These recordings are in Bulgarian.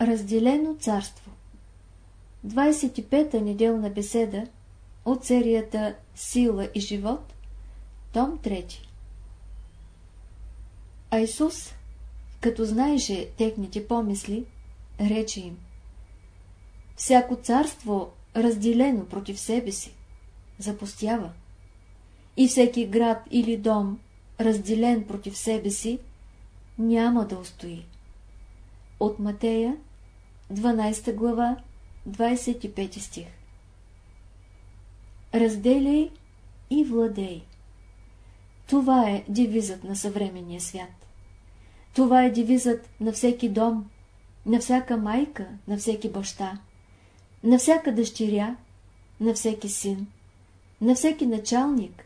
Разделено царство 25-та неделна беседа от серията Сила и живот, том 3 А Исус, като знаеше техните помисли, рече им Всяко царство, разделено против себе си, запустява. И всеки град или дом, разделен против себе си, няма да устои. От Матея, 12 глава, 25 стих Разделяй и владей. Това е девизът на съвременния свят. Това е девизът на всеки дом, на всяка майка, на всеки баща, на всяка дъщеря, на всеки син, на всеки началник,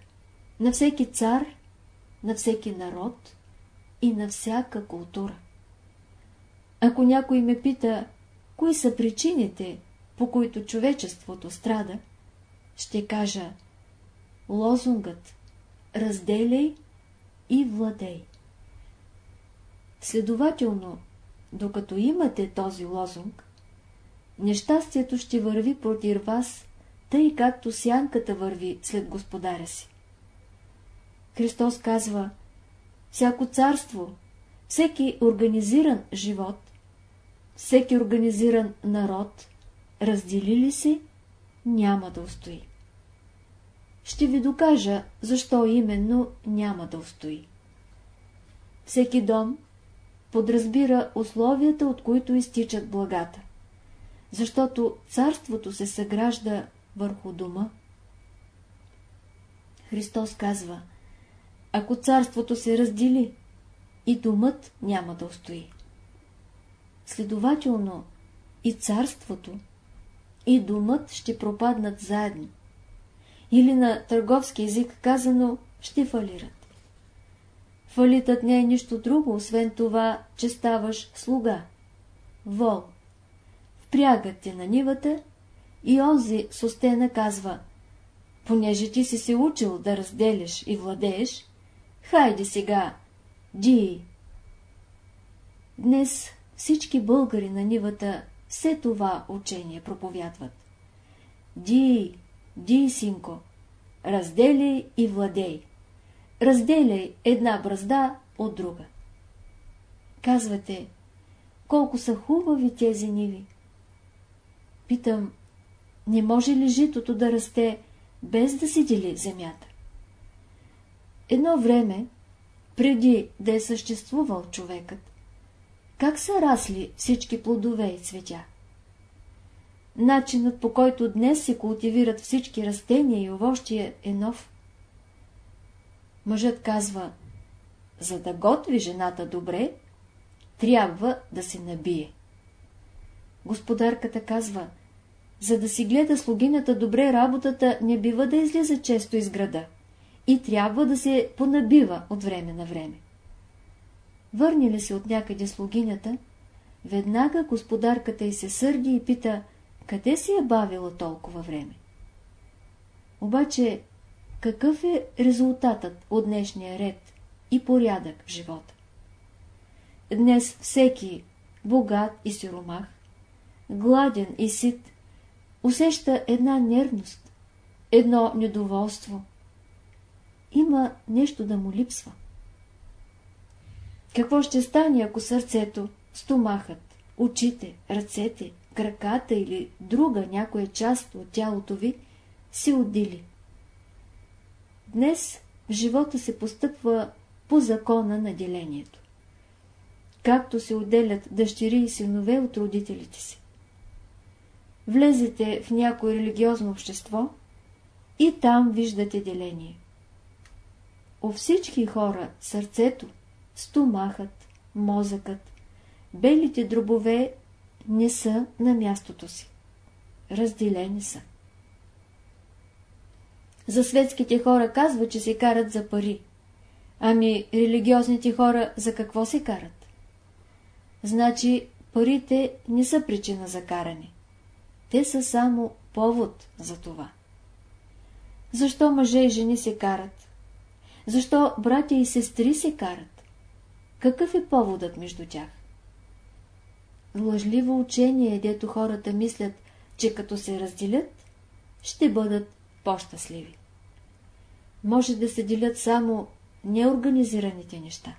на всеки цар, на всеки народ и на всяка култура. Ако някой ме пита, кои са причините, по които човечеството страда, ще кажа лозунгът разделяй и владей. Следователно, докато имате този лозунг, нещастието ще върви против вас, тъй както сянката върви след господаря си. Христос казва, всяко царство, всеки организиран живот, всеки организиран народ, раздели ли се, няма да устои. Ще ви докажа, защо именно няма да устои. Всеки дом подразбира условията, от които изтичат благата, защото царството се съгражда върху дома. Христос казва, ако царството се раздели, и домът няма да устои. Следователно, и царството, и домът ще пропаднат заедно. Или на търговски език казано, ще фалират. Фалитът не е нищо друго, освен това, че ставаш слуга. Вол. Впрягат те на нивата и онзи с остена казва, понеже ти си се учил да разделиш и владееш, хайде сега, ди. Днес всички българи на нивата все това учение проповядват. Ди, ди, синко, разделяй и владей. Разделяй една бразда от друга. Казвате, колко са хубави тези ниви. Питам, не може ли житото да расте без да си дели земята? Едно време, преди да е съществувал човекът, как са расли всички плодове и цветя? Начинът по който днес се култивират всички растения и овощия е нов. Мъжът казва, за да готви жената добре, трябва да се набие. Господарката казва, за да си гледа слугинята добре работата, не бива да излиза често из града и трябва да се понабива от време на време. Върни ли се от някъде слугинята, веднага господарката й се сърди и пита, къде си е бавила толкова време. Обаче, какъв е резултатът от днешния ред и порядък в живота? Днес всеки, богат и сиромах, гладен и сит, усеща една нервност, едно недоволство. Има нещо да му липсва. Какво ще стане, ако сърцето, стомахът, очите, ръцете, краката или друга някоя част от тялото ви се отдели? Днес живота се постъпва по закона на делението. Както се отделят дъщери и синове от родителите си. Влезете в някое религиозно общество и там виждате деление. У всички хора сърцето, стомахът, мозъкът, белите дробове не са на мястото си. Разделени са. За светските хора казва, че се карат за пари. Ами религиозните хора за какво се карат? Значи парите не са причина за каране. Те са само повод за това. Защо мъже и жени се карат? Защо братя и сестри се карат? Какъв е поводът между тях? лъжливо учение, дето хората мислят, че като се разделят, ще бъдат по-щастливи. Може да се делят само неорганизираните неща,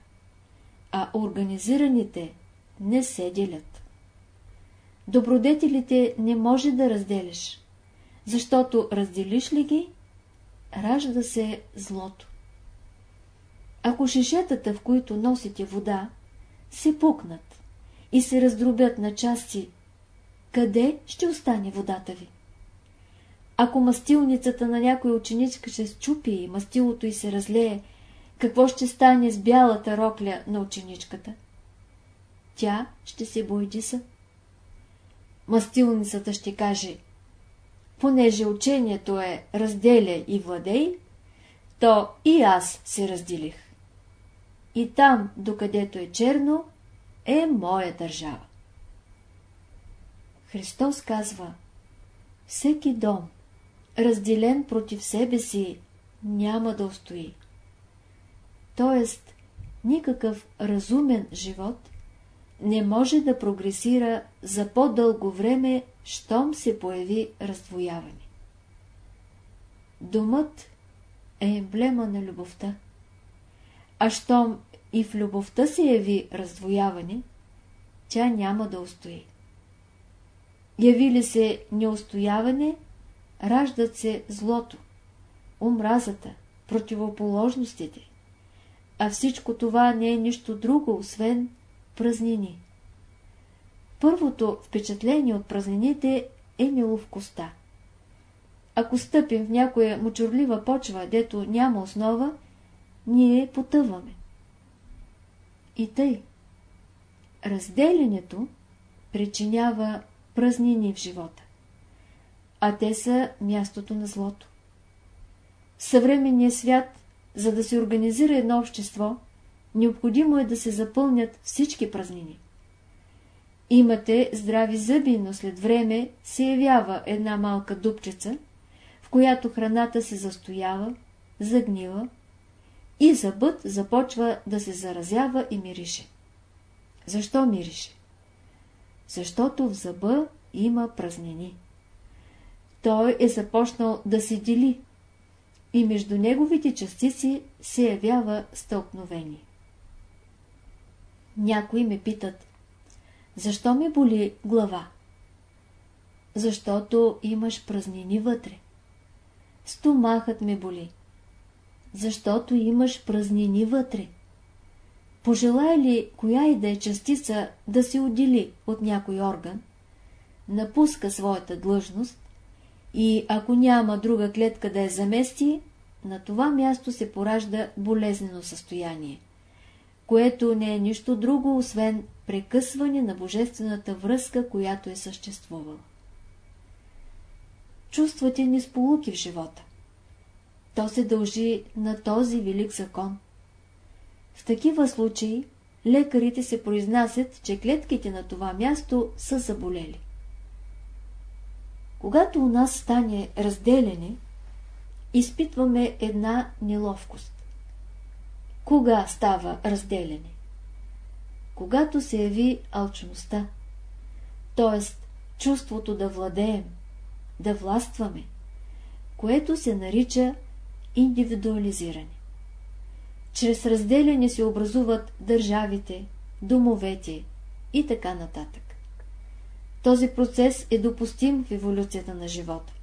а организираните не се делят. Добродетелите не може да разделиш, защото разделиш ли ги, ражда се злото. Ако шишетата, в които носите вода, се пукнат и се раздробят на части, къде ще остане водата ви? Ако мастилницата на някоя ученичка се счупи и мастилото й се разлее, какво ще стане с бялата рокля на ученичката? Тя ще се бойдиса. Мастилницата ще каже, понеже учението е разделя и владей, то и аз се разделих. И там, докъдето е черно, е моя държава. Христос казва, всеки дом, разделен против себе си, няма да устои. Тоест, никакъв разумен живот не може да прогресира за по-дълго време, щом се появи раздвояване. Домът е емблема на любовта. А щом и в любовта се яви раздвояване, тя няма да устои. Яви ли се неустояване, раждат се злото, омразата, противоположностите, а всичко това не е нищо друго, освен празнини. Първото впечатление от празнините е неловкостта. Ако стъпим в някоя мочурлива почва, дето няма основа, ние потъваме. И тъй. Разделянето причинява празнини в живота. А те са мястото на злото. В съвременния свят, за да се организира едно общество, необходимо е да се запълнят всички празнини. Имате здрави зъби, но след време се явява една малка дупчица, в която храната се застоява, загнива и зъбът започва да се заразява и мирише. Защо мирише? Защото в зъба има празнини. Той е започнал да се дели и между неговите частици се явява стълкновение. Някои ме питат, защо ми боли глава? Защото имаш празнини вътре. Стомахът ме боли защото имаш празнини вътре. Пожелай ли коя и да е частица да се отдели от някой орган, напуска своята длъжност и ако няма друга клетка да я замести, на това място се поражда болезнено състояние, което не е нищо друго, освен прекъсване на божествената връзка, която е съществувала. Чувствате несполуки в живота. То се дължи на този велик закон. В такива случаи лекарите се произнасят, че клетките на това място са заболели. Когато у нас стане разделяне, изпитваме една неловкост. Кога става разделяне? Когато се яви алчността, т.е. чувството да владеем, да властваме, което се нарича индивидуализиране. Чрез разделяне се образуват държавите, домовете и така нататък. Този процес е допустим в еволюцията на живота.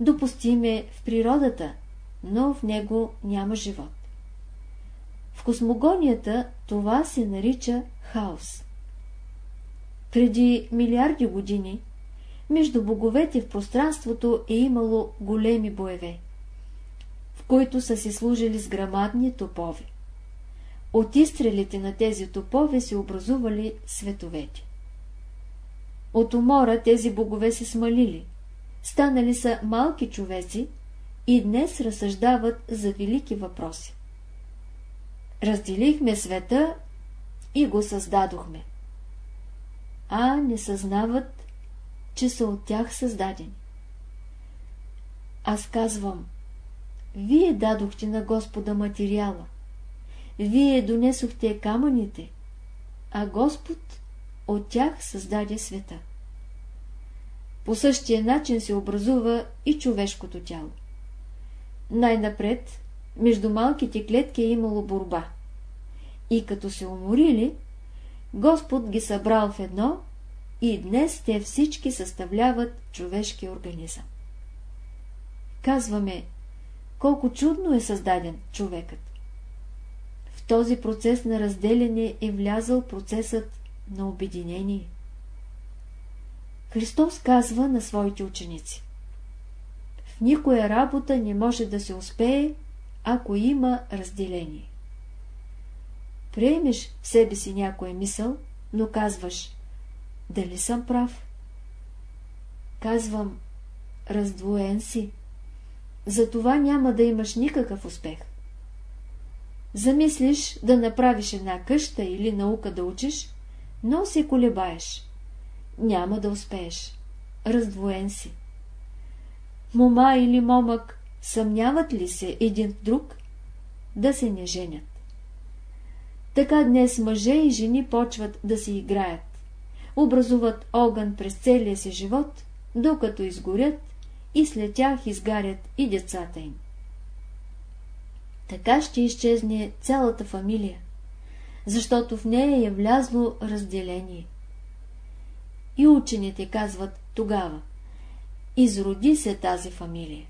Допустим е в природата, но в него няма живот. В космогонията това се нарича хаос. Преди милиарди години между боговете в пространството е имало големи боеве които са си служили с грамадни топове. От изстрелите на тези топове се образували световете. От умора тези богове се смалили, станали са малки човеци и днес разсъждават за велики въпроси. Разделихме света и го създадохме. А не съзнават, че са от тях създадени. Аз казвам, вие дадохте на Господа материала. Вие донесохте камъните, а Господ от тях създаде света. По същия начин се образува и човешкото тяло. Най-напред, между малките клетки е имало борба. И като се уморили, Господ ги събрал в едно и днес те всички съставляват човешки организъм. Казваме, колко чудно е създаден човекът. В този процес на разделяне е влязал процесът на обединение. Христос казва на своите ученици В никоя работа не може да се успее, ако има разделение. Приемеш в себе си някоя мисъл, но казваш Дали съм прав? Казвам Раздвоен си. Затова няма да имаш никакъв успех. Замислиш да направиш една къща или наука да учиш, но се колебаеш. Няма да успееш. Раздвоен си. Мома или момък съмняват ли се един в друг? Да се не женят. Така днес мъже и жени почват да си играят. Образуват огън през целия си живот, докато изгорят и след тях изгарят и децата им. Така ще изчезне цялата фамилия, защото в нея е влязло разделение. И учените казват тогава, изроди се тази фамилия.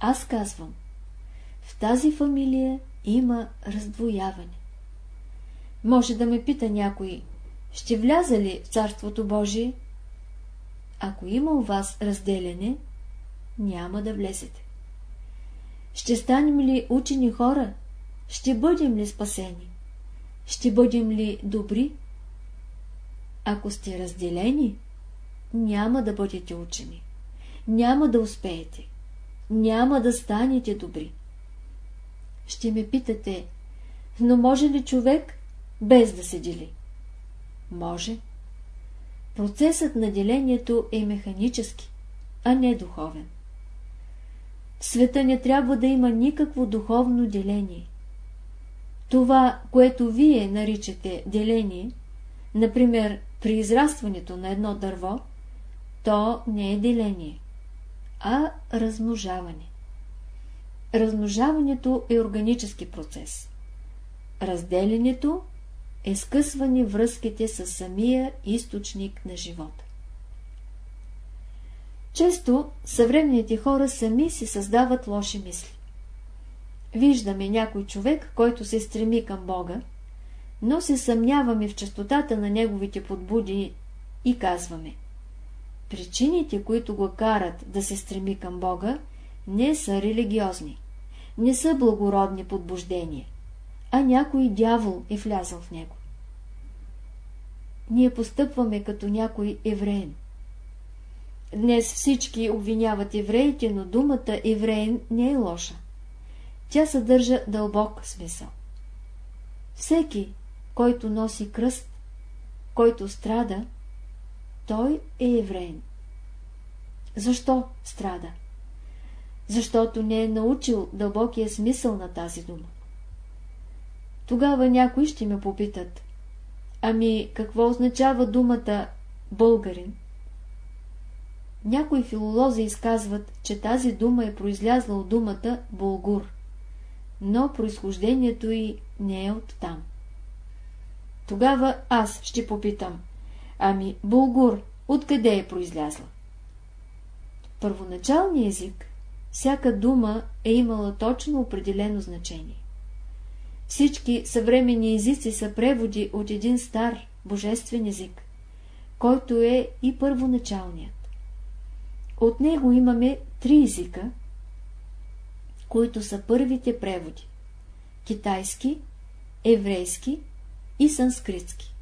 Аз казвам, в тази фамилия има раздвояване. Може да ме пита някой, ще вляза ли в Царството Божие? Ако има у вас разделяне, няма да влезете. Ще станем ли учени хора? Ще бъдем ли спасени? Ще бъдем ли добри? Ако сте разделени, няма да бъдете учени. Няма да успеете. Няма да станете добри. Ще ме питате, но може ли човек без да се дели? Може. Процесът на делението е механически, а не духовен. В света не трябва да има никакво духовно деление. Това, което вие наричате деление, например при израстването на едно дърво, то не е деление, а размножаване. Размножаването е органически процес. Разделянето е скъсване връзките с самия източник на живота. Често съвременните хора сами си създават лоши мисли. Виждаме някой човек, който се стреми към Бога, но се съмняваме в частотата на неговите подбуди и казваме Причините, които го карат да се стреми към Бога, не са религиозни, не са благородни подбуждения, а някой дявол е влязъл в него. Ние постъпваме като някой евреин. Днес всички обвиняват евреите, но думата евреин не е лоша. Тя съдържа дълбок смисъл. Всеки, който носи кръст, който страда, той е евреин. Защо страда? Защото не е научил дълбокия смисъл на тази дума. Тогава някои ще ме попитат. Ами, какво означава думата българин? Някои филолози изказват, че тази дума е произлязла от думата булгур, но произхождението й не е от там. Тогава аз ще попитам, ами булгур, откъде е произлязла? Първоначалният език, всяка дума е имала точно определено значение. Всички съвременни езици са преводи от един стар, божествен език, който е и първоначалният. От него имаме три езика, които са първите преводи – китайски, еврейски и санскритски.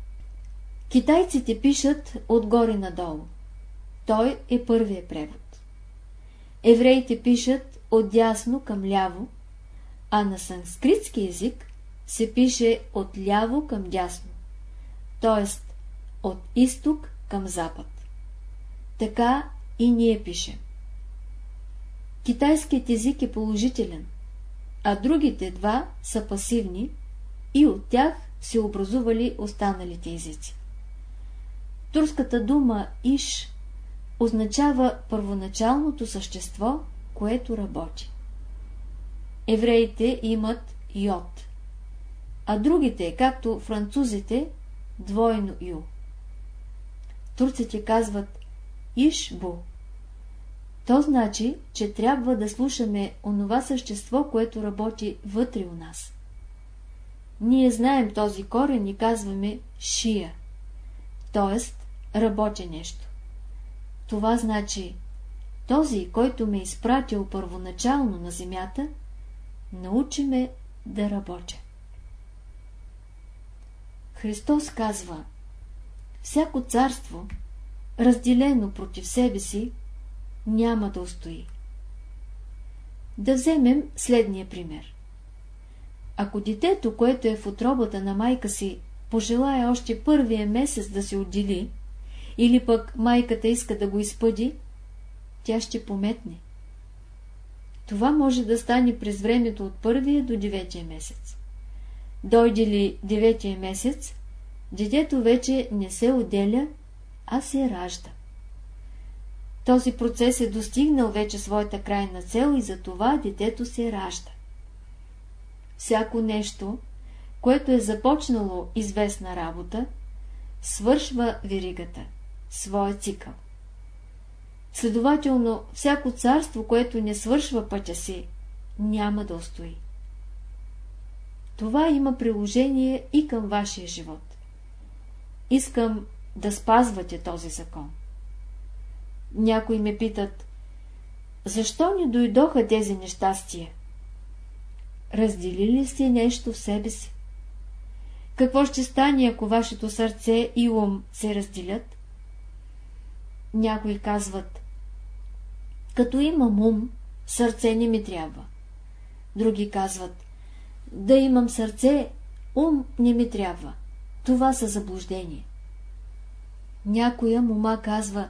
Китайците пишат отгоре надолу. Той е първият превод. Евреите пишат от дясно към ляво, а на санскритски език се пише от ляво към дясно, т.е. от изток към запад. Така и ние пишем. Китайският език е положителен, а другите два са пасивни и от тях се образували останалите езици. турската дума Иш означава първоначалното същество, което работи. Евреите имат Йод, а другите, както французите, двойно Ю. Турците казват Ишбу. То значи, че трябва да слушаме онова същество, което работи вътре у нас. Ние знаем този корен и казваме Шия, т.е. работя нещо. Това значи, този, който ме изпратил първоначално на земята, научи ме да работя. Христос казва, всяко царство, разделено против себе си, няма да устои. Да вземем следния пример. Ако детето, което е в отробата на майка си, пожелая още първия месец да се отдели, или пък майката иска да го изпъди, тя ще пометне. Това може да стане през времето от първия до деветия месец. Дойде ли деветия месец, детето вече не се отделя, а се ражда. Този процес е достигнал вече своята крайна цел и за това детето се ражда. Всяко нещо, което е започнало известна работа, свършва веригата, своя цикъл. Следователно, всяко царство, което не свършва пътя си, няма да устои. Това има приложение и към вашия живот. Искам да спазвате този закон. Някои ме питат, защо ни дойдоха тези нещастия? Разделили сте нещо в себе си? Какво ще стане, ако вашето сърце и ум се разделят? Някои казват, като имам ум, сърце не ми трябва. Други казват, да имам сърце, ум не ми трябва. Това са заблуждения. Някоя мума казва,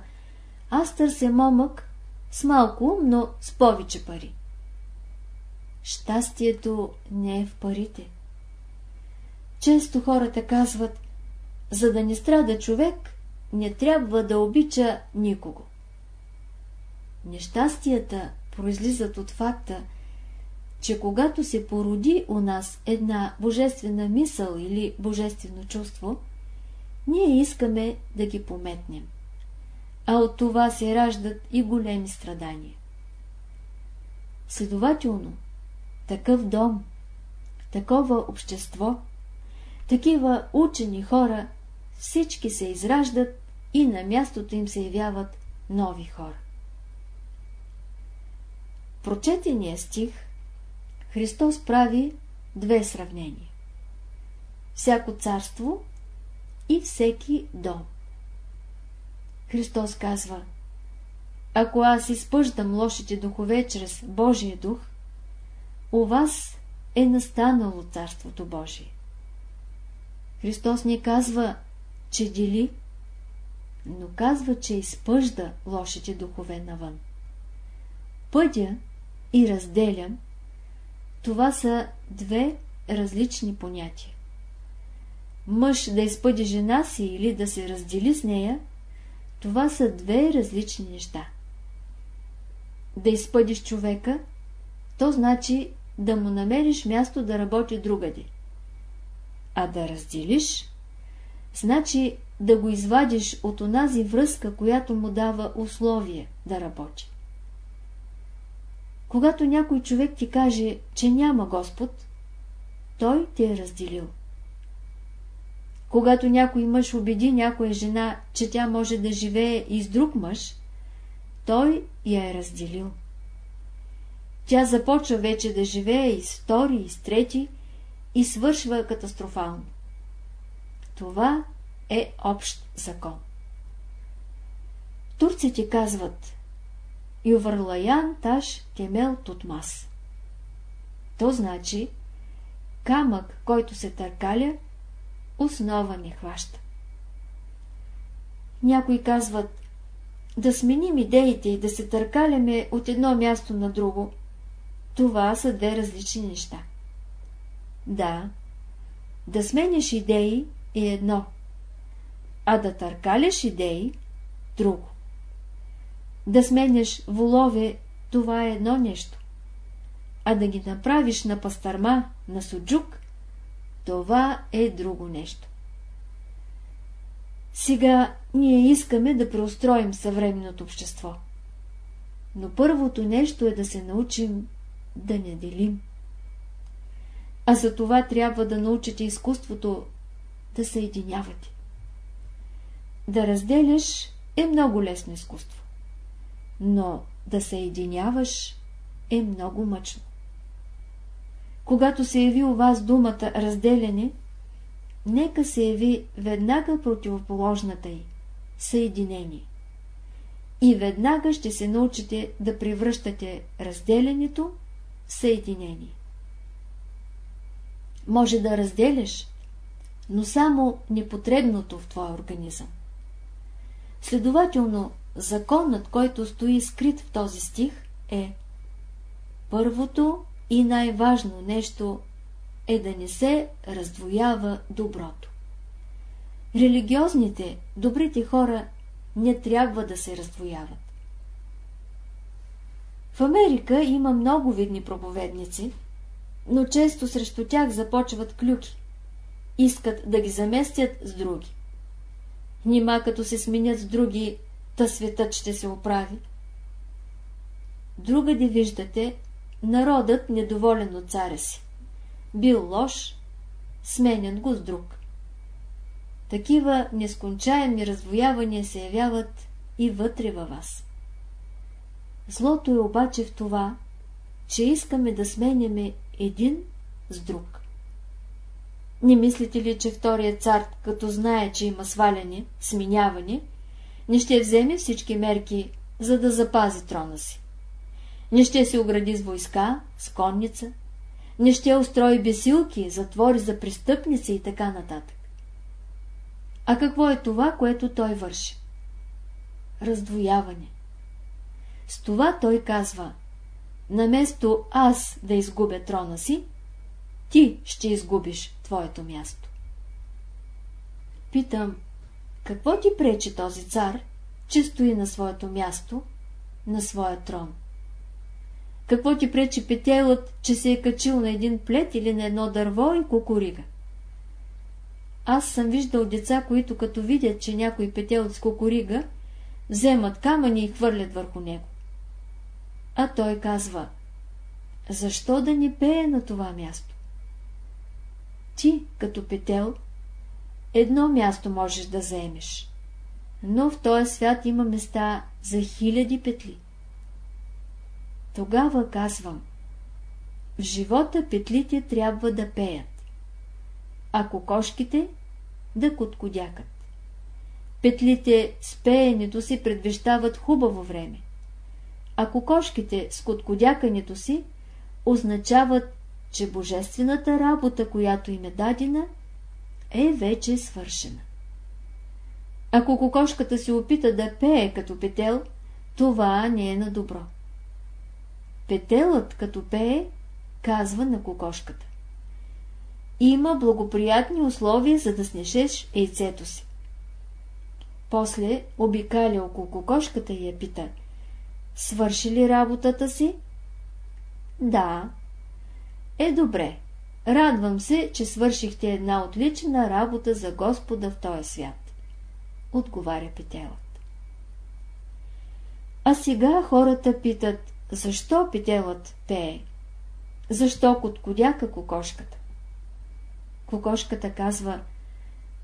аз търся момък с малко ум, но с повече пари. Щастието не е в парите. Често хората казват, за да не страда човек, не трябва да обича никого. Нещастията произлизат от факта, че когато се породи у нас една божествена мисъл или божествено чувство, ние искаме да ги пометнем. А от това се раждат и големи страдания. Следователно, такъв дом, такова общество, такива учени хора, всички се израждат и на мястото им се явяват нови хора. Прочетения стих Христос прави две сравнения. Всяко царство и всеки дом. Христос казва, ако аз изпъждам лошите духове чрез Божия дух, у вас е настанало Царството Божие. Христос не казва, че дели, но казва, че изпъжда лошите духове навън. Пъдя и разделям, това са две различни понятия. Мъж да изпъди жена си или да се раздели с нея, това са две различни неща. Да изпъдиш човека, то значи да му намериш място да работи другаде. А да разделиш, значи да го извадиш от онази връзка, която му дава условие да работи. Когато някой човек ти каже, че няма Господ, той те е разделил. Когато някой мъж убеди някоя жена, че тя може да живее и с друг мъж, той я е разделил. Тя започва вече да живее и с втори, и с трети, и свършва катастрофално. Това е общ закон. Турците казват Ювърлаян таш кемел тутмас. То значи камък, който се търкаля, основа не хваща. Някои казват да сменим идеите и да се търкаляме от едно място на друго. Това са две различни неща. Да, да сменяш идеи е едно, А да търкаляш идеи – друго. Да сменяш волове – това е едно нещо. А да ги направиш на пастърма, на суджук – това е друго нещо. Сега ние искаме да преустроим съвременното общество. Но първото нещо е да се научим да не делим. А за това трябва да научите изкуството да съединявате. Да разделяш е много лесно изкуство, но да съединяваш е много мъчно. Когато се яви у вас думата разделяне, нека се яви веднага противоположната й – съединение. И веднага ще се научите да превръщате разделянето в съединение. Може да разделяш, но само непотребното в твоя организъм. Следователно, законът, който стои скрит в този стих е първото и най-важно нещо е да не се раздвоява доброто. Религиозните, добрите хора не трябва да се раздвояват. В Америка има много видни проповедници, но често срещу тях започват клюки. Искат да ги заместят с други. Нима като се сменят с други, та светът ще се оправи. Другаде виждате народът недоволен от царя си. Бил лош, сменен го с друг. Такива нескончаеми развоявания се явяват и вътре във вас. Злото е обаче в това, че искаме да сменяме един с друг. Не мислите ли, че вторият цар, като знае, че има сваляне, сминяване, не ще вземе всички мерки, за да запази трона си? Не ще се огради с войска, с конница, не ще устрои бесилки, затвори за престъпници и така нататък. А какво е това, което той върши? Раздвояване. С това той казва, наместо аз да изгубя трона си, ти ще изгубиш твоето място. Питам, какво ти пречи този цар, че стои на своето място, на своя трон? Какво ти пречи петелът, че се е качил на един плет или на едно дърво и кукурига? Аз съм виждал деца, които като видят, че някой петел с кукурига, вземат камъни и хвърлят върху него. А той казва, защо да не пее на това място? Ти, като петел, едно място можеш да заемеш, но в този свят има места за хиляди петли. Тогава казвам, в живота петлите трябва да пеят, а кокошките да коткодякат. Петлите с пеенето си предвещават хубаво време, а кокошките с коткодякането си означават че божествената работа, която им е дадена, е вече свършена. Ако кокошката се опита да пее като петел, това не е на добро. Петелът, като пее, казва на кокошката. Има благоприятни условия, за да снешеш яйцето си. После обикаля около кокошката и я пита. Свърши ли работата си? Да, е, добре. Радвам се, че свършихте една отлична работа за Господа в този свят. Отговаря петелът. А сега хората питат, защо петелът пее? Защо коткодяка кокошката? Кокошката казва,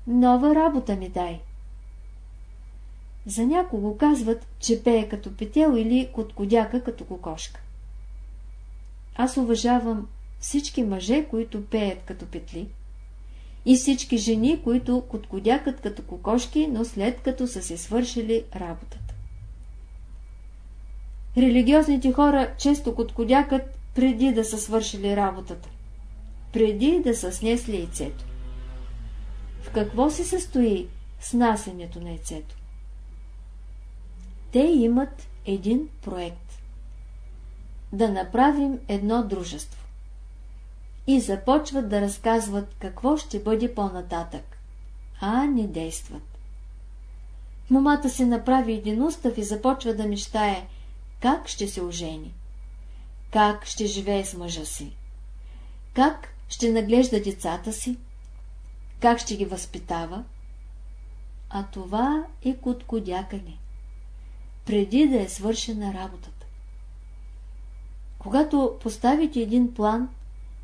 нова работа ми дай. За някого казват, че пее като петел или коткодяка като кокошка. Аз уважавам всички мъже, които пеят като петли, и всички жени, които коткодякат като кокошки, но след като са се свършили работата. Религиозните хора често коткодякат преди да са свършили работата, преди да са снесли яйцето. В какво се състои снасенето на яйцето? Те имат един проект. Да направим едно дружество и започват да разказват какво ще бъде по-нататък, а не действат. Момата се направи един устав и започва да мечтае как ще се ожени, как ще живее с мъжа си, как ще наглежда децата си, как ще ги възпитава. А това е коткодякане, преди да е свършена работата. Когато поставите един план,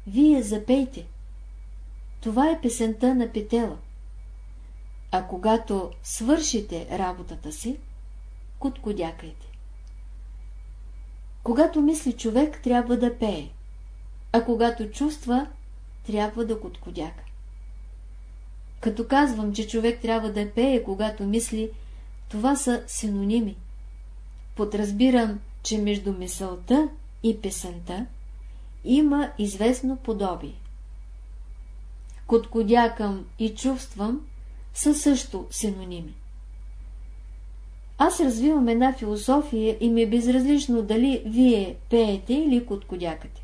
вие запейте. Това е песента на петела. А когато свършите работата си, куткодякайте. Когато мисли човек, трябва да пее, а когато чувства, трябва да куткодяка. Като казвам, че човек трябва да пее, когато мисли, това са синоними. Подразбирам, че между мисълта и песента има известно подобие. Коткодякам и чувствам са също синоними. Аз развивам една философия и ми е безразлично дали вие пеете или коткодякате.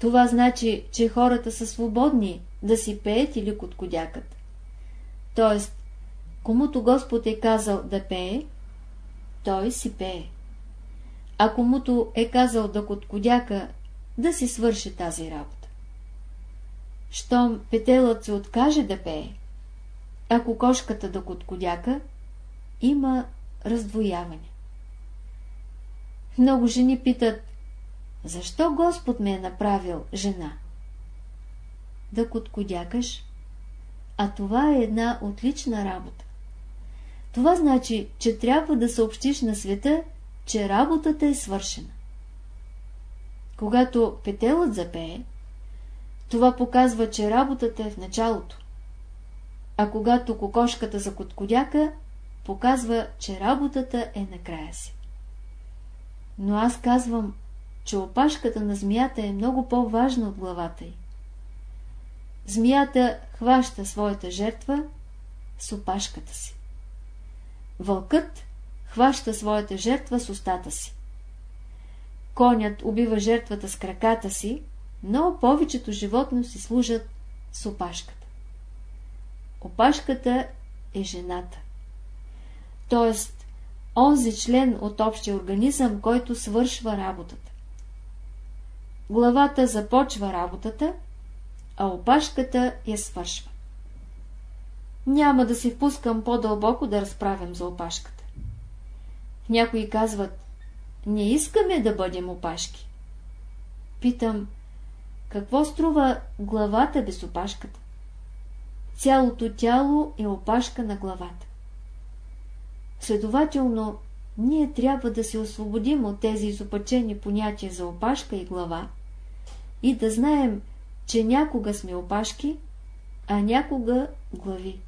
Това значи, че хората са свободни да си пеят или коткодякат. Тоест, комуто Господ е казал да пее, той си пее. А комуто е казал да коткодяка, да си свърши тази работа. Щом петелът се откаже да пее, а кокошката да коткодяка, има раздвояване. Много жени питат, защо Господ ме е направил жена? Да коткодякаш, а това е една отлична работа. Това значи, че трябва да съобщиш на света, че работата е свършена. Когато петелът запее, това показва, че работата е в началото. А когато кокошката за коткодяка, показва, че работата е накрая си. Но аз казвам, че опашката на змията е много по-важна от главата й. Змията хваща своята жертва с опашката си. Вълкът хваща своята жертва с устата си. Конят убива жертвата с краката си, но повечето животно си служат с опашката. Опашката е жената. Тоест, онзи член от общия организъм, който свършва работата. Главата започва работата, а опашката я свършва. Няма да се впускам по-дълбоко да разправям за опашката. Някои казват, не искаме да бъдем опашки. Питам, какво струва главата без опашката? Цялото тяло е опашка на главата. Следователно, ние трябва да се освободим от тези изопачени понятия за опашка и глава и да знаем, че някога сме опашки, а някога глави.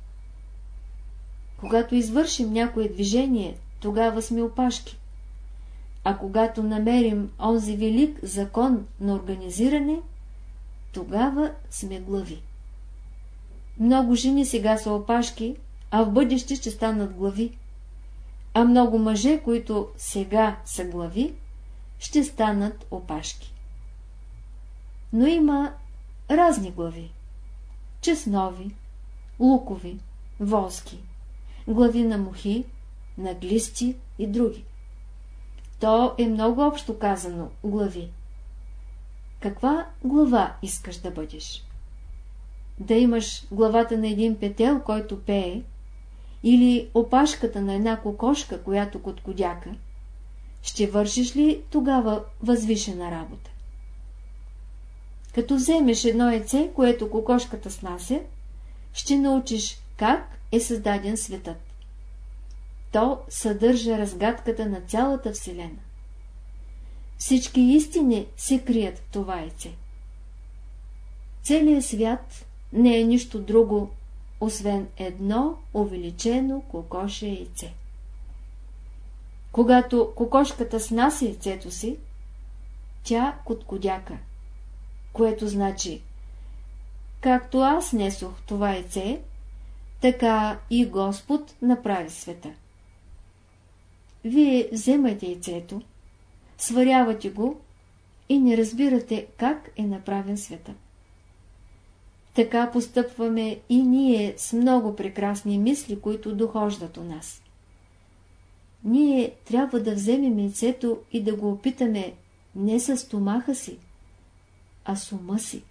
Когато извършим някое движение, тогава сме опашки. А когато намерим онзи велик закон на организиране, тогава сме глави. Много жени сега са опашки, а в бъдеще ще станат глави. А много мъже, които сега са глави, ще станат опашки. Но има разни глави. Чеснови, лукови, воски, глави на мухи, на глисти и други. То е много общо казано глави. Каква глава искаш да бъдеш? Да имаш главата на един петел, който пее, или опашката на една кокошка, която коткодяка, ще вършиш ли тогава възвишена работа? Като вземеш едно яйце, което кокошката снася, ще научиш как е създаден светът. То съдържа разгадката на цялата Вселена. Всички истини се крият в това яйце. Целият свят не е нищо друго, освен едно увеличено кокоше яйце. Когато кокошката снася яйцето си, тя коткодяка, което значи както аз несох това яйце, така и Господ направи света. Вие вземате яйцето, сварявате го и не разбирате как е направен света. така постъпваме и ние с много прекрасни мисли, които дохождат у нас. Ние трябва да вземем яйцето и да го опитаме не с стомаха си, а с ума си.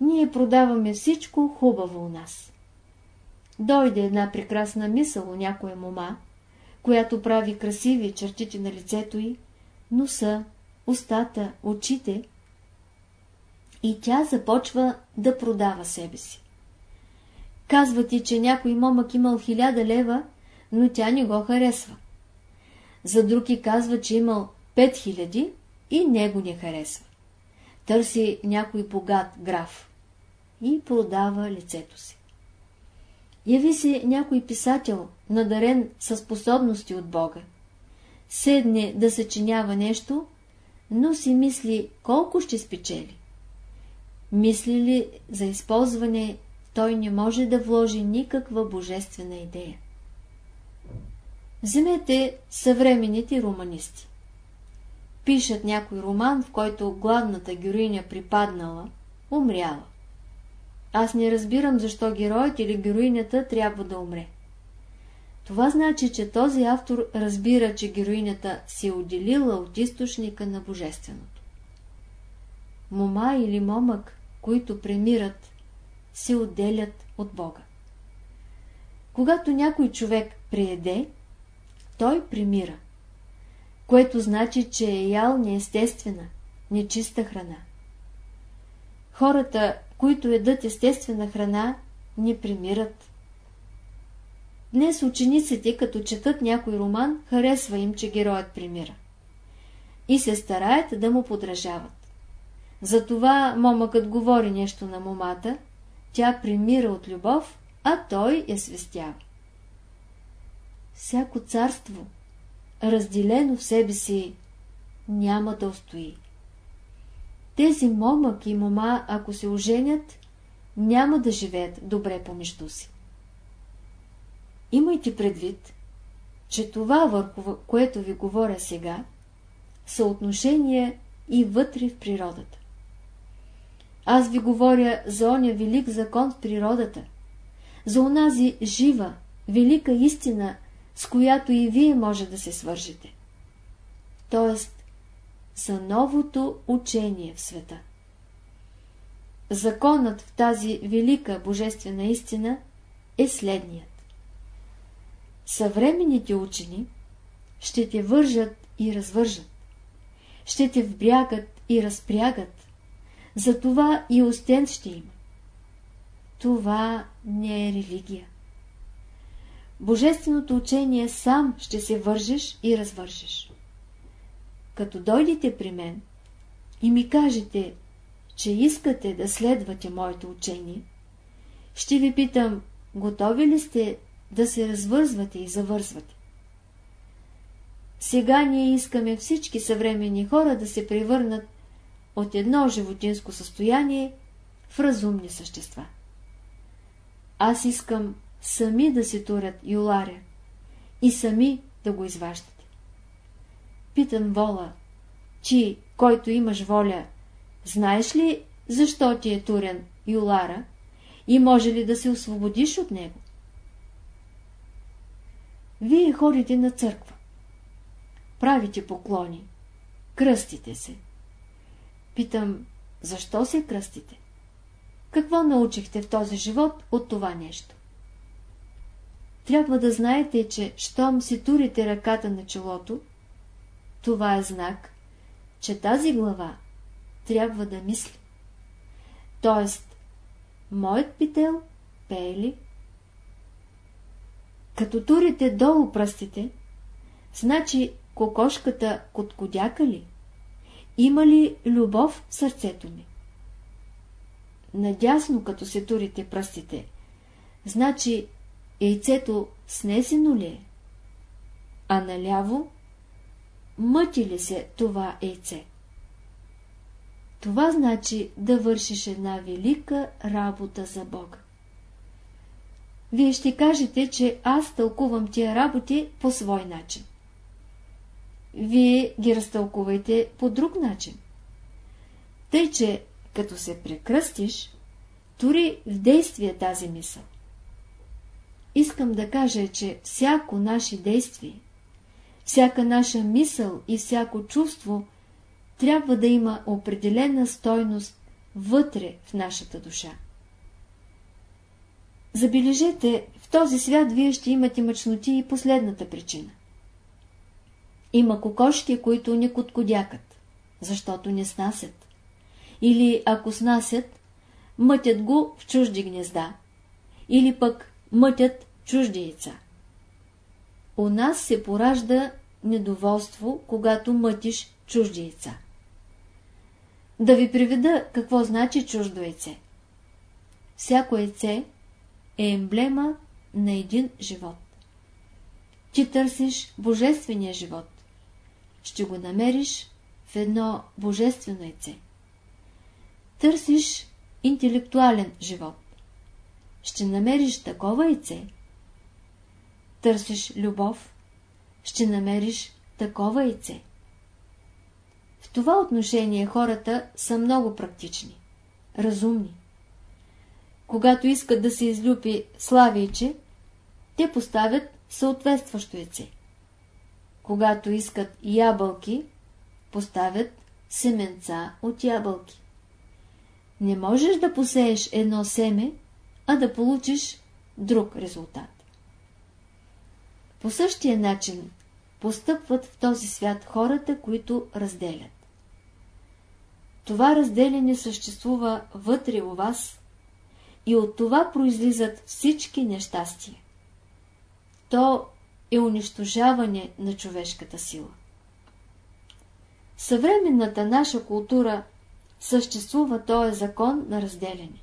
Ние продаваме всичко хубаво у нас. Дойде една прекрасна мисъл у някоя мома, която прави красиви чертите на лицето й, носа, устата, очите, и тя започва да продава себе си. Казва ти, че някой момък имал хиляда лева, но тя не го харесва. За друг и казва, че имал пет хиляди и него не харесва. Търси някой богат граф и продава лицето си. Яви се някой писател, надарен със способности от Бога. Седне да съчинява нещо, но си мисли колко ще спечели. Мисли ли за използване, той не може да вложи никаква божествена идея. Вземете съвременните романисти. Пишат някой роман, в който главната героиня припаднала, умряла. Аз не разбирам защо героят или героинята трябва да умре. Това значи, че този автор разбира, че героинята се е отделила от източника на Божественото. Мома или момък, които премират, се отделят от Бога. Когато някой човек приеде, той примира, което значи, че е ял неестествена, нечиста храна. Хората, които едат естествена храна, не примират. Днес учениците, като четат някой роман, харесва им, че героят примира. И се стараят да му подражават. Затова момъкът говори нещо на момата, тя примира от любов, а той я свестява. Всяко царство, разделено в себе си, няма да устои. Тези момък и мома, ако се оженят, няма да живеят добре помежду си. Имайте предвид, че това, върху което ви говоря сега, са отношения и вътре в природата. Аз ви говоря за оня велик закон в природата, за онази жива, велика истина, с която и вие може да се свържете. Тоест, за новото учение в света. Законът в тази велика божествена истина е следният. Съвременните учени ще те вържат и развържат, ще те вбрягат и разпрягат, затова и остен ще има. Това не е религия. Божественото учение сам ще се вържеш и развържеш. Като дойдете при мен и ми кажете, че искате да следвате моето учение, ще ви питам, готови ли сте да се развързвате и завързвате? Сега ние искаме всички съвременни хора да се превърнат от едно животинско състояние в разумни същества. Аз искам сами да се турят юларя и сами да го изваждате. Питам Вола, ти, който имаш воля, знаеш ли защо ти е турен юлара и може ли да се освободиш от него? Вие ходите на църква, правите поклони, кръстите се. Питам, защо се кръстите? Какво научихте в този живот от това нещо? Трябва да знаете, че щом си турите ръката на челото, това е знак, че тази глава трябва да мисли. Тоест, моят пител пее ли? Като турите долу пръстите, значи кокошката коткодяка ли? Има ли любов в сърцето ми? Надясно, като се турите пръстите, значи яйцето снесено ли е? А наляво мъти ли се това яйце? Това значи да вършиш една велика работа за Бога. Вие ще кажете, че аз тълкувам тия работи по свой начин. Вие ги разтълкувайте по друг начин. Тъй, че като се прекръстиш, тури в действие тази мисъл. Искам да кажа, че всяко наше действие, всяка наша мисъл и всяко чувство трябва да има определена стойност вътре в нашата душа. Забележете, в този свят вие ще имате мъчноти и последната причина. Има кокошки, които не коткодякат, защото не снасят. Или ако снасят, мътят го в чужди гнезда. Или пък мътят чужди яйца. У нас се поражда недоволство, когато мътиш чужди яйца. Да ви приведа какво значи чуждо яйце. Всяко яйце е емблема на един живот. Ти търсиш божествения живот. Ще го намериш в едно божествено яйце. Търсиш интелектуален живот. Ще намериш такова яйце. Търсиш любов. Ще намериш такова яйце. В това отношение хората са много практични, разумни. Когато искат да се излюпи славейче, те поставят съответстващо яйце. Когато искат ябълки, поставят семенца от ябълки. Не можеш да посееш едно семе, а да получиш друг резултат. По същия начин постъпват в този свят хората, които разделят. Това разделение съществува вътре у вас и от това произлизат всички нещастия. То е унищожаване на човешката сила. съвременната наша култура съществува този закон на разделяне.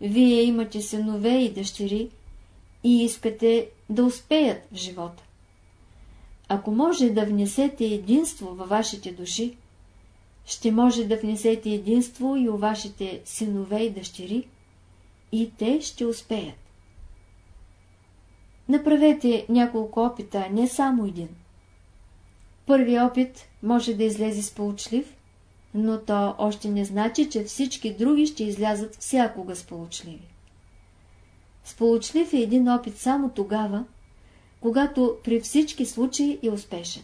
Вие имате синове и дъщери и искате да успеят в живота. Ако може да внесете единство във вашите души, ще може да внесете единство и у вашите синове и дъщери, и те ще успеят. Направете няколко опита, не само един. Първи опит може да излезе сполучлив, но то още не значи, че всички други ще излязат всякога сполучливи. Сполучлив е един опит само тогава, когато при всички случаи е успешен.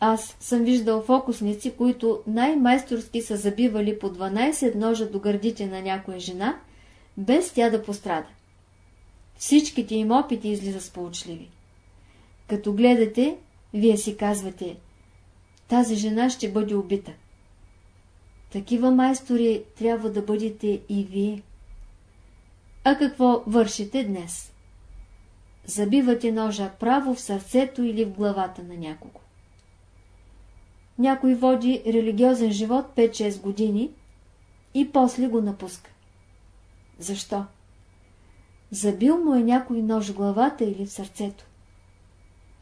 Аз съм виждал фокусници, които най-майсторски са забивали по 12 ножа до гърдите на някоя жена, без тя да пострада. Всичките им опити излизат сполучливи. Като гледате, вие си казвате, тази жена ще бъде убита. Такива майстори трябва да бъдете и вие. А какво вършите днес? Забивате ножа право в сърцето или в главата на някого. Някой води религиозен живот 5-6 години и после го напуска. Защо? Забил му е някой нож в главата или в сърцето.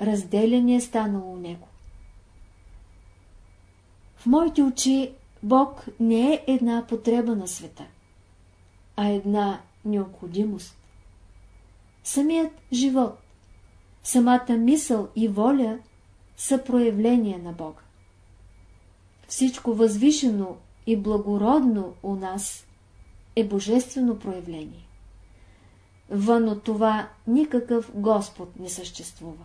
Разделение е станало у него. В моите очи Бог не е една потреба на света, а една необходимост. Самият живот, самата мисъл и воля са проявление на Бога. Всичко възвишено и благородно у нас е божествено проявление. Вън от това никакъв Господ не съществува.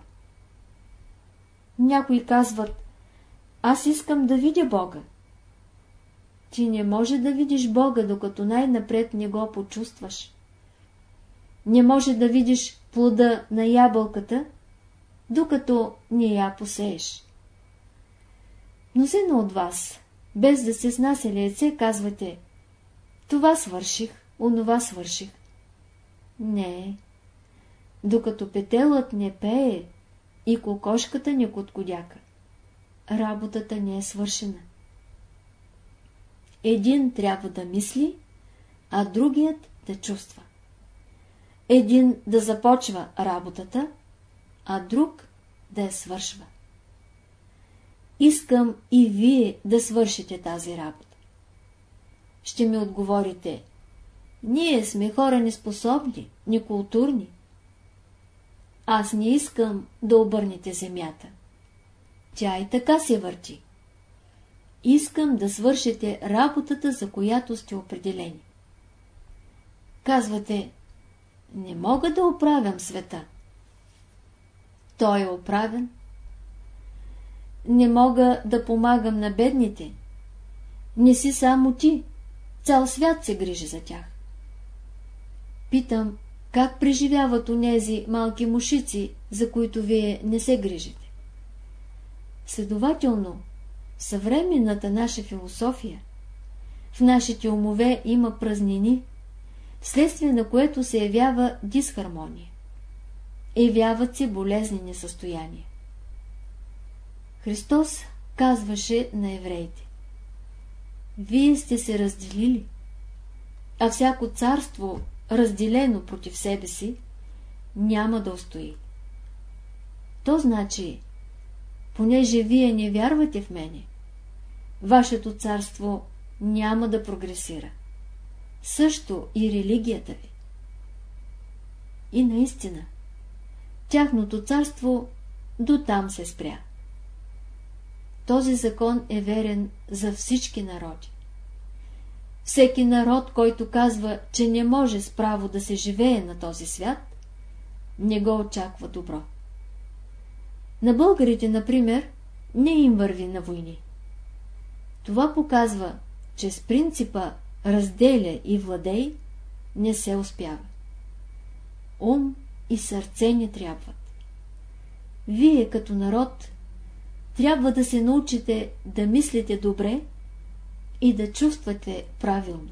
Някои казват, аз искам да видя Бога. Ти не може да видиш Бога, докато най-напред не го почувстваш. Не може да видиш плода на ябълката, докато не я посееш. Мнозина от вас, без да се снася яйце, казвате това свърших, онова свърших. Не, докато петелът не пее и кокошката не коткодяка, работата не е свършена. Един трябва да мисли, а другият да чувства. Един да започва работата, а друг да я свършва. Искам и вие да свършите тази работа. Ще ми отговорите, ние сме хора неспособни, некултурни. Аз не искам да обърнете земята. Тя и така се върти. Искам да свършите работата, за която сте определени. Казвате, не мога да оправям света. Той е оправен. Не мога да помагам на бедните. Не си само ти. Цял свят се грижи за тях. Питам, как преживяват онези малки мушици, за които вие не се грижите? Следователно, съвременната наша философия, в нашите умове има празнини, вследствие на което се явява дисхармония. Явяват се болезнени състояния. Христос казваше на евреите Вие сте се разделили, а всяко царство, разделено против себе си, няма да устои. То значи, понеже вие не вярвате в мене, вашето царство няма да прогресира. Също и религията ви. И наистина, тяхното царство до там се спря. Този закон е верен за всички народи. Всеки народ, който казва, че не може справо да се живее на този свят, не го очаква добро. На българите, например, не им върви на войни. Това показва, че с принципа разделя и владей не се успява. Ум и сърце не трябват. Вие като народ трябва да се научите да мислите добре и да чувствате правилно.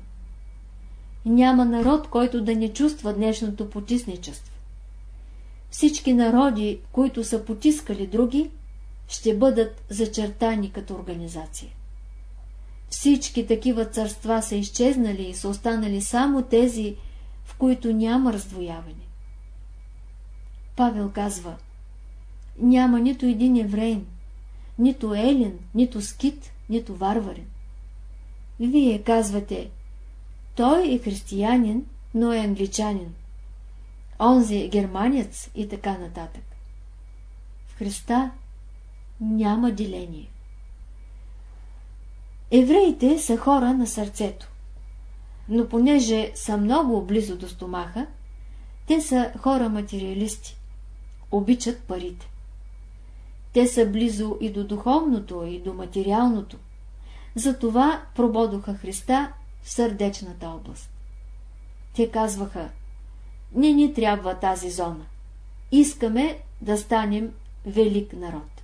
Няма народ, който да не чувства днешното потисничество. Всички народи, които са потискали други, ще бъдат зачертани като организация. Всички такива царства са изчезнали и са останали само тези, в които няма раздвояване. Павел казва, няма нито един еврейн, нито елен, нито скит, нито варварен. Вие казвате, той е християнин, но е англичанин. Онзи германец и така нататък. В Христа няма деление. Евреите са хора на сърцето, но понеже са много близо до стомаха, те са хора материалисти, обичат парите. Те са близо и до духовното, и до материалното. Затова прободоха Христа в сърдечната област. Те казваха, не ни трябва тази зона. Искаме да станем велик народ.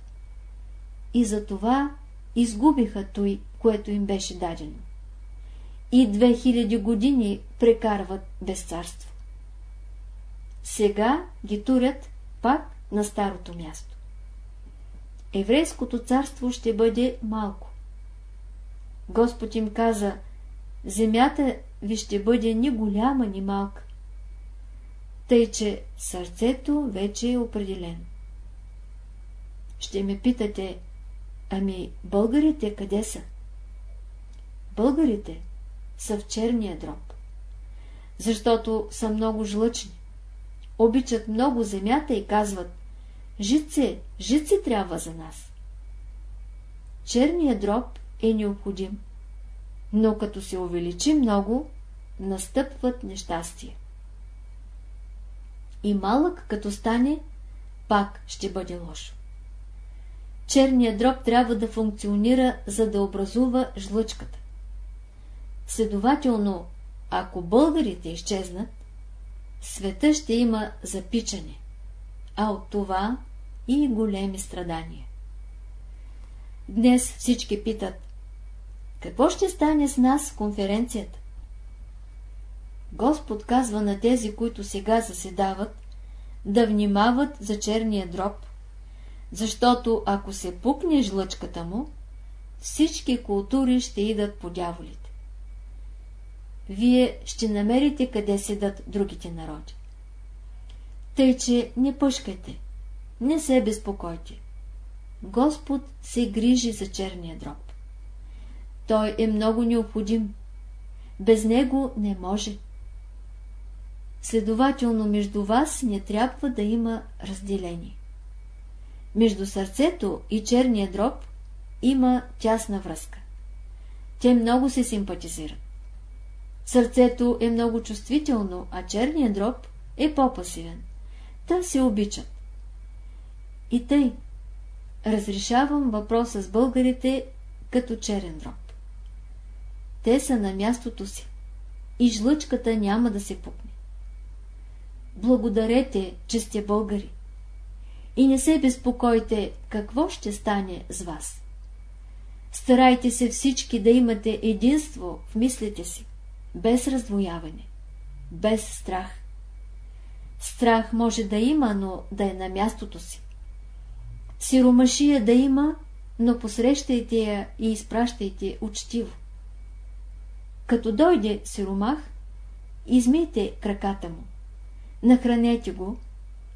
И затова изгубиха той, което им беше дадено. И 2000 години прекарват без царство. Сега ги турят пак на старото място. Еврейското царство ще бъде малко. Господ им каза, земята ви ще бъде ни голяма, ни малка. Тъй, че сърцето вече е определено. Ще ме питате, ами българите къде са? Българите са в черния дроб, защото са много жлъчни. Обичат много земята и казват, жице, жице трябва за нас. Черният дроб е необходим, но като се увеличи много, настъпват нещастия. И малък като стане, пак ще бъде лошо. Черният дроб трябва да функционира, за да образува жлъчката. Следователно, ако българите изчезнат, света ще има запичане, а от това и големи страдания. Днес всички питат, какво ще стане с нас в конференцията? Господ казва на тези, които сега заседават, да внимават за черния дроб, защото ако се пукне жлъчката му, всички култури ще идат по дяволите. Вие ще намерите къде седат другите народи. Тъй, че не пъшкайте, не се безпокойте. Господ се грижи за черния дроб. Той е много необходим. Без него не може. Следователно между вас не трябва да има разделение. Между сърцето и черния дроб има тясна връзка. те много се симпатизират. Сърцето е много чувствително, а черният дроб е по-пасивен. Та се обичат. И тъй, разрешавам въпроса с българите като черен дроб. Те са на мястото си и жлъчката няма да се пукне. Благодарете, че сте българи. И не се безпокойте какво ще стане с вас. Старайте се всички да имате единство в мислите си, без раздвояване, без страх. Страх може да има, но да е на мястото си. Сиромашия да има, но посрещайте я и изпращайте учтиво. Като дойде сиромах, измийте краката му, нахранете го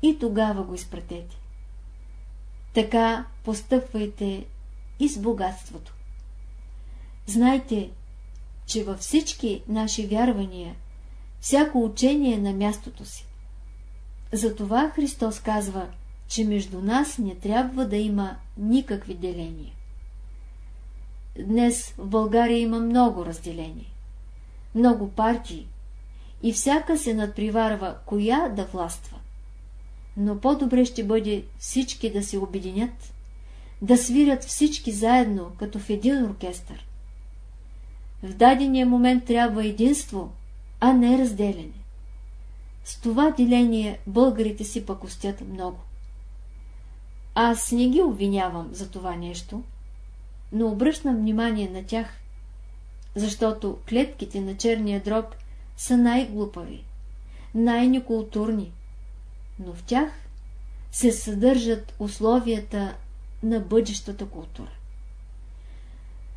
и тогава го изпратете. Така постъпвайте и с богатството. Знайте, че във всички наши вярвания всяко учение е на мястото си. Затова Христос казва, че между нас не трябва да има никакви деления. Днес в България има много разделения, много партии и всяка се надприварва коя да властва. Но по-добре ще бъде всички да се обединят, да свирят всички заедно, като в един оркестър. В дадения момент трябва единство, а не разделяне. С това деление българите си пакостят много. Аз не ги обвинявам за това нещо, но обръщам внимание на тях, защото клетките на черния дроб са най-глупави, най-некултурни, но в тях се съдържат условията на бъдещата култура.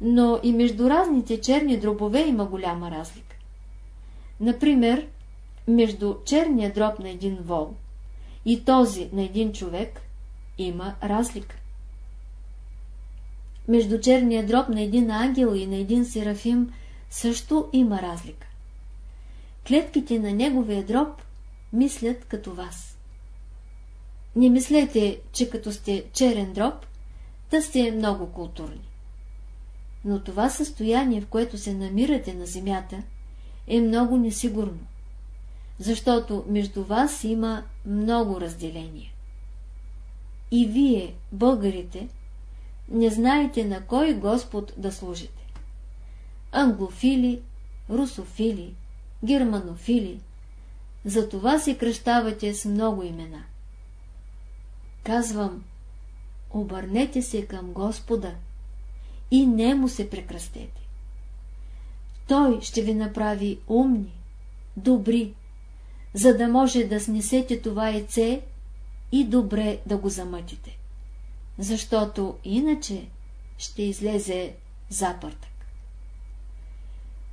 Но и между разните черни дробове има голяма разлика. Например, между черния дроб на един вол и този на един човек има разлика. Между черния дроб на един ангел и на един серафим също има разлика. Клетките на неговия дроб мислят като вас. Не мислете, че като сте черен дроб, да сте много културни. Но това състояние, в което се намирате на земята, е много несигурно, защото между вас има много разделения. И вие, българите, не знаете на кой Господ да служите. Англофили, русофили, германофили, за това се кръщавате с много имена. Казвам, обърнете се към Господа и не му се прекръстете. Той ще ви направи умни, добри, за да може да снесете това яйце и добре да го замътите, защото иначе ще излезе запъртък.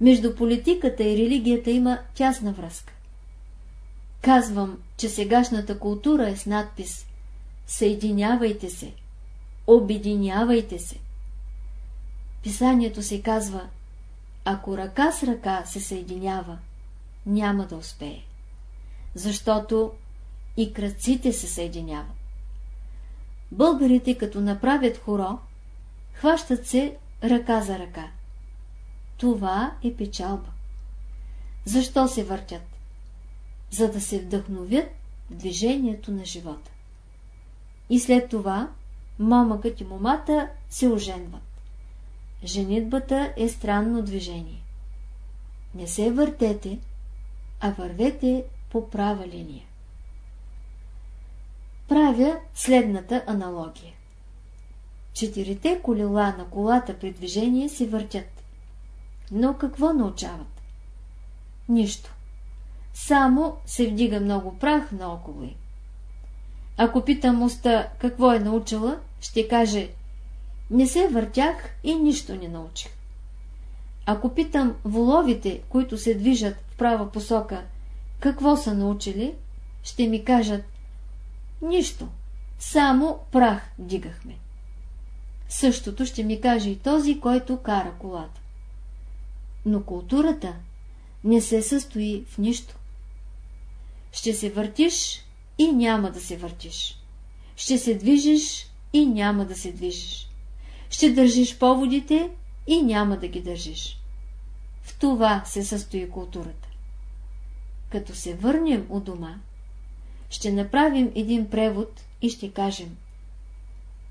Между политиката и религията има тясна връзка. Казвам, че сегашната култура е с надпис Съединявайте се, обединявайте се. Писанието се казва Ако ръка с ръка се съединява, няма да успее, защото и кръците се съединяват. Българите, като направят хоро, хващат се ръка за ръка. Това е печалба. Защо се въртят? За да се вдъхновят в движението на живота. И след това момъкът и момата се оженват. Женитбата е странно движение. Не се въртете, а вървете по права линия. Правя следната аналогия. Четирите колела на колата при движение се въртят. Но какво научават? Нищо. Само се вдига много прах наоколо им. Ако питам уста какво е научила, ще каже не се въртях и нищо не научих. Ако питам воловите, които се движат в права посока, какво са научили, ще ми кажат Нищо, само прах дигахме. Същото ще ми каже и този, който кара колата. Но културата не се състои в нищо. Ще се въртиш и няма да се въртиш. Ще се движиш и няма да се движиш. Ще държиш поводите и няма да ги държиш. В това се състои културата. Като се върнем у дома, ще направим един превод и ще кажем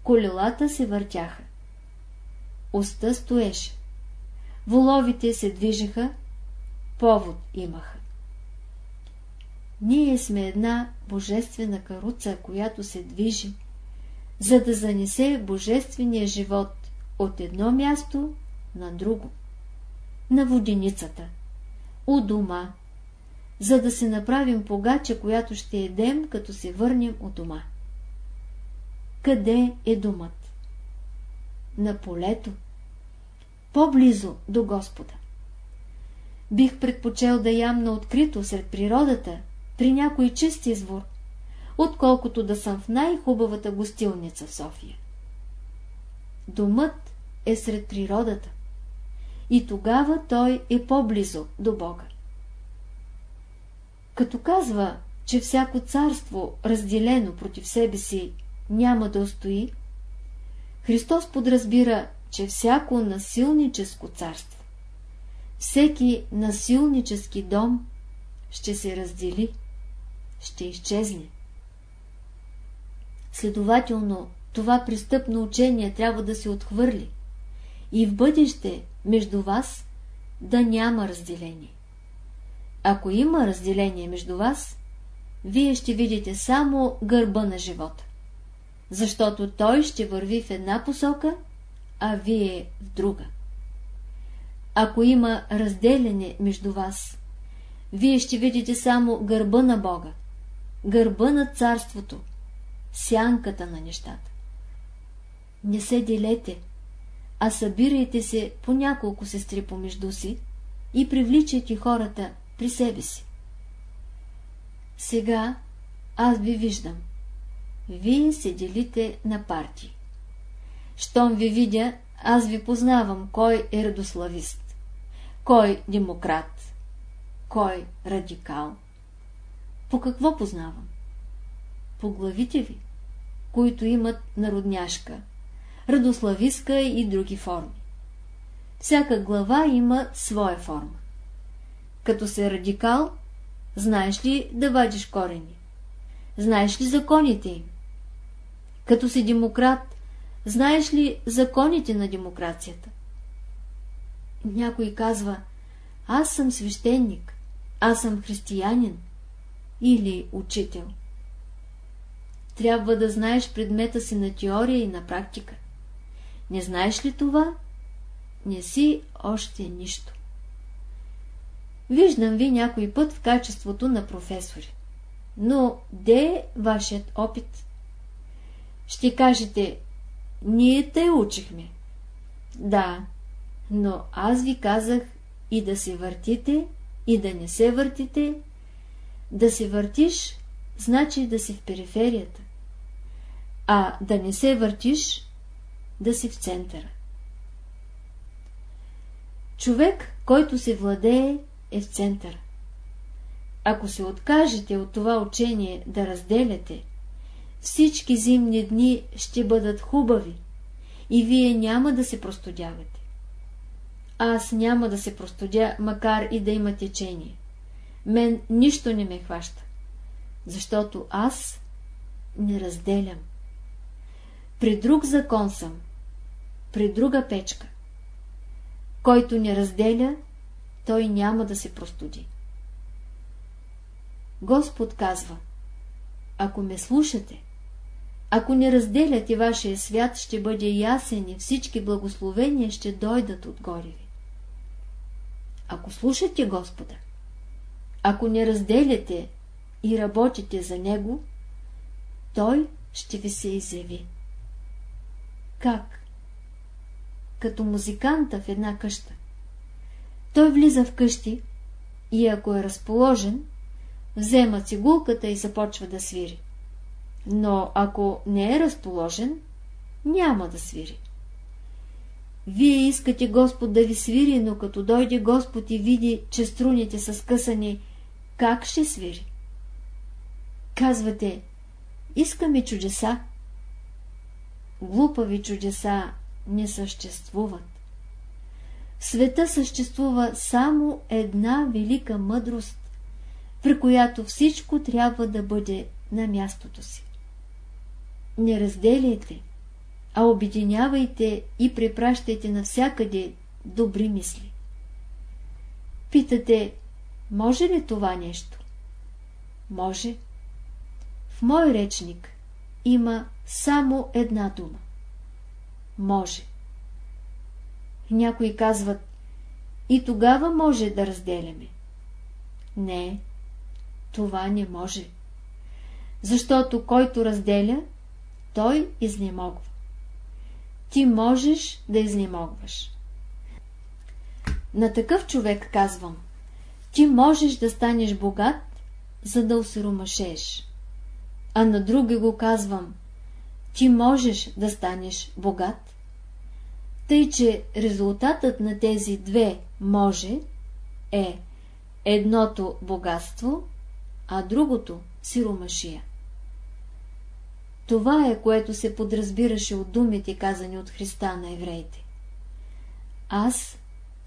Колелата се въртяха. Оста стоеше. Воловите се движеха, повод имаха. Ние сме една божествена каруца, която се движи, за да занесе божествения живот от едно място на друго. На воденицата, у дома, за да се направим погача, която ще едем, като се върнем от дома. Къде е думът? На полето, по-близо до Господа. Бих предпочел да ям на открито сред природата, при някой чист извор, отколкото да съм в най-хубавата гостилница в София. Домът е сред природата и тогава той е по-близо до Бога. Като казва, че всяко царство, разделено против себе си, няма да устои, Христос подразбира, че всяко насилническо царство, всеки насилнически дом ще се раздели, ще изчезне. Следователно, това престъпно учение трябва да се отхвърли и в бъдеще между вас да няма разделение. Ако има разделение между вас, вие ще видите само гърба на живота, защото той ще върви в една посока, а вие в друга. Ако има разделение между вас, вие ще видите само гърба на Бога, гърба на царството, сянката на нещата. Не се делете, а събирайте се по няколко сестри помежду си и привличайте хората при себе си. Сега аз ви виждам. Вие се делите на партии. Щом ви видя, аз ви познавам кой е радославист, кой демократ, кой радикал. По какво познавам? По главите ви, които имат народняшка, радослависка и други форми. Всяка глава има своя форма. Като се радикал, знаеш ли да вадиш корени? Знаеш ли законите им? Като си демократ, знаеш ли законите на демокрацията? Някой казва, аз съм свещеник, аз съм християнин или учител. Трябва да знаеш предмета си на теория и на практика. Не знаеш ли това? Не си още нищо. Виждам ви някой път в качеството на професори. Но де е вашият опит? Ще кажете, ние те учихме. Да, но аз ви казах и да се въртите, и да не се въртите. Да се въртиш, значи да си в периферията. А да не се въртиш, да си в центъра. Човек, който се владее, е в центъра. Ако се откажете от това учение да разделяте, всички зимни дни ще бъдат хубави и вие няма да се простудявате. Аз няма да се простудя, макар и да има течение. Мен нищо не ме хваща, защото аз не разделям. При друг закон съм, при друга печка. Който не разделя, той няма да се простуди. Господ казва, ако ме слушате, ако не разделяте вашия свят, ще бъде ясен и всички благословения ще дойдат отгоре ви. Ако слушате Господа, ако не разделяте и работите за Него, Той ще ви се изяви. Как? Като музиканта в една къща. Той влиза в къщи и ако е разположен, взема цигулката и започва да свири. Но ако не е разположен, няма да свири. Вие искате Господ да ви свири, но като дойде Господ и види, че струните са скъсани, как ще свири? Казвате, искаме чудеса. Глупави чудеса не съществуват. В света съществува само една велика мъдрост, при която всичко трябва да бъде на мястото си. Не разделяйте, а обединявайте и препращайте навсякъде добри мисли. Питате, може ли това нещо? Може. В мой речник има само една дума. Може. Някои казват, и тогава може да разделяме. Не, това не може. Защото който разделя, той изнемогва. Ти можеш да изнемогваш. На такъв човек казвам, ти можеш да станеш богат, за да осиромашееш. А на други го казвам, ти можеш да станеш богат. Тъй, че резултатът на тези две може е едното богатство, а другото сиромашия. Това е, което се подразбираше от думите, казани от Христа на евреите. Аз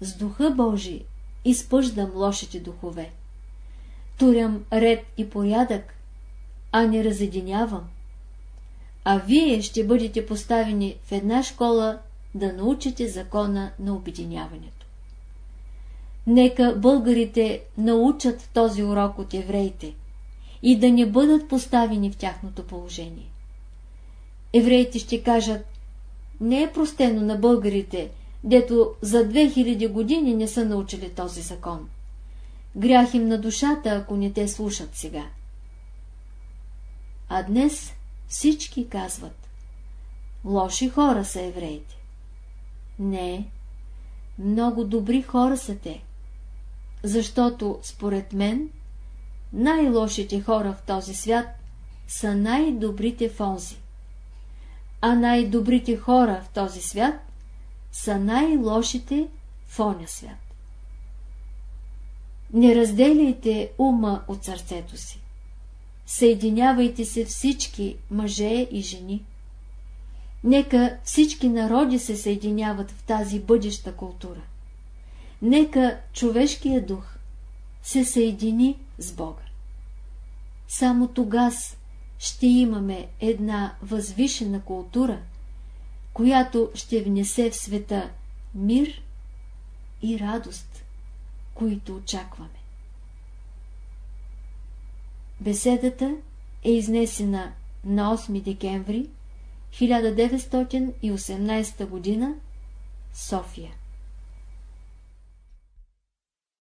с духа Божий изпъждам лошите духове. Турям ред и порядък, а не разединявам. А вие ще бъдете поставени в една школа да научите закона на обединяването. Нека българите научат този урок от евреите и да не бъдат поставени в тяхното положение. Евреите ще кажат, не е простено на българите, дето за 2000 години не са научили този закон. Грях им на душата, ако не те слушат сега. А днес всички казват, лоши хора са евреите. Не, много добри хора са те, защото, според мен, най-лошите хора в този свят са най-добрите в онзи, а най-добрите хора в този свят са най-лошите в оня свят. Не разделяйте ума от сърцето си. Съединявайте се всички мъже и жени. Нека всички народи се съединяват в тази бъдеща култура. Нека човешкият дух се съедини с Бога. Само тогас ще имаме една възвишена култура, която ще внесе в света мир и радост, които очакваме. Беседата е изнесена на 8 декември 1918 г. София